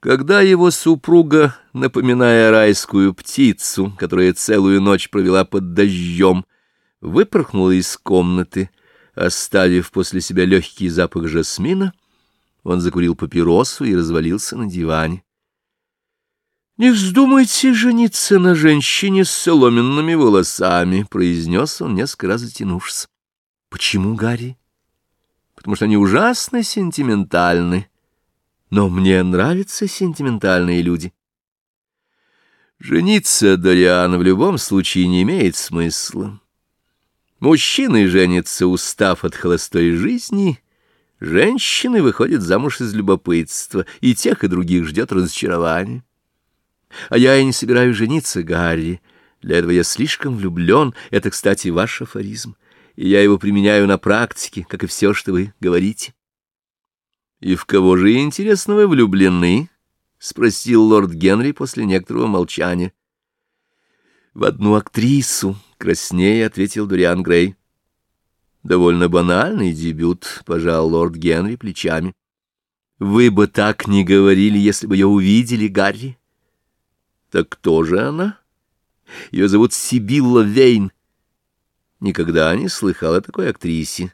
Когда его супруга, напоминая райскую птицу, которая целую ночь провела под дождем, выпорхнула из комнаты, оставив после себя легкий запах жасмина, он закурил папиросу и развалился на диване. «Не вздумайте жениться на женщине с соломенными волосами», — произнес он, несколько раз затянувшись. «Почему, Гарри?» «Потому что они ужасно сентиментальны» но мне нравятся сентиментальные люди. Жениться, Дориан, в любом случае не имеет смысла. Мужчины женятся, устав от холостой жизни, женщины выходят замуж из любопытства, и тех, и других ждет разочарование. А я и не собираюсь жениться, Гарри. Для этого я слишком влюблен. Это, кстати, ваш афоризм. И я его применяю на практике, как и все, что вы говорите. «И в кого же, интересно, вы влюблены?» — спросил лорд Генри после некоторого молчания. «В одну актрису», — краснее ответил Дуриан Грей. «Довольно банальный дебют», — пожал лорд Генри плечами. «Вы бы так не говорили, если бы ее увидели, Гарри». «Так кто же она?» «Ее зовут Сибилла Вейн». «Никогда не слыхал о такой актрисе».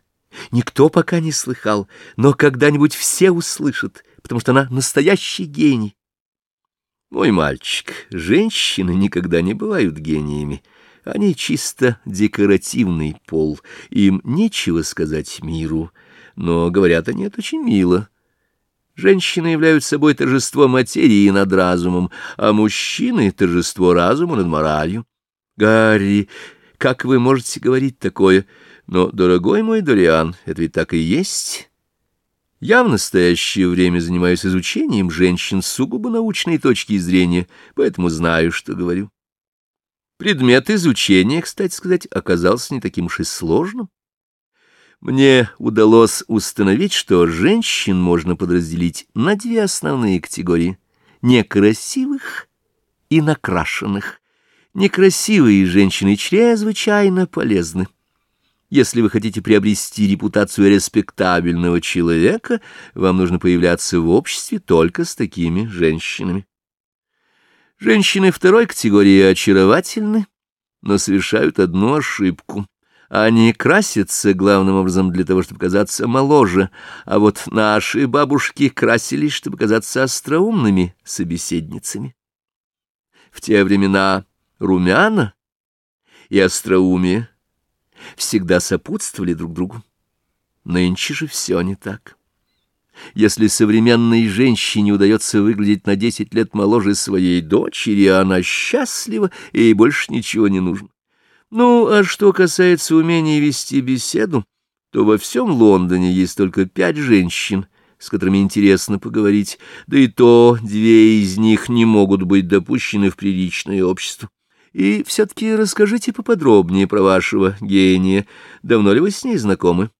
Никто пока не слыхал, но когда-нибудь все услышат, потому что она настоящий гений. Мой мальчик, женщины никогда не бывают гениями. Они чисто декоративный пол, им нечего сказать миру, но говорят они это очень мило. Женщины являются собой торжество материи над разумом, а мужчины — торжество разума над моралью. Гарри, как вы можете говорить такое? Но, дорогой мой Дориан, это ведь так и есть. Я в настоящее время занимаюсь изучением женщин с сугубо научной точки зрения, поэтому знаю, что говорю. Предмет изучения, кстати сказать, оказался не таким уж и сложным. Мне удалось установить, что женщин можно подразделить на две основные категории — некрасивых и накрашенных. Некрасивые женщины чрезвычайно полезны. Если вы хотите приобрести репутацию респектабельного человека, вам нужно появляться в обществе только с такими женщинами. Женщины второй категории очаровательны, но совершают одну ошибку. Они красятся главным образом для того, чтобы казаться моложе, а вот наши бабушки красились, чтобы казаться остроумными собеседницами. В те времена румяна и остроумие всегда сопутствовали друг другу. Нынче же все не так. Если современной женщине удается выглядеть на десять лет моложе своей дочери, она счастлива, и ей больше ничего не нужно. Ну, а что касается умения вести беседу, то во всем Лондоне есть только пять женщин, с которыми интересно поговорить, да и то две из них не могут быть допущены в приличное общество. И все-таки расскажите поподробнее про вашего гения. Давно ли вы с ней знакомы?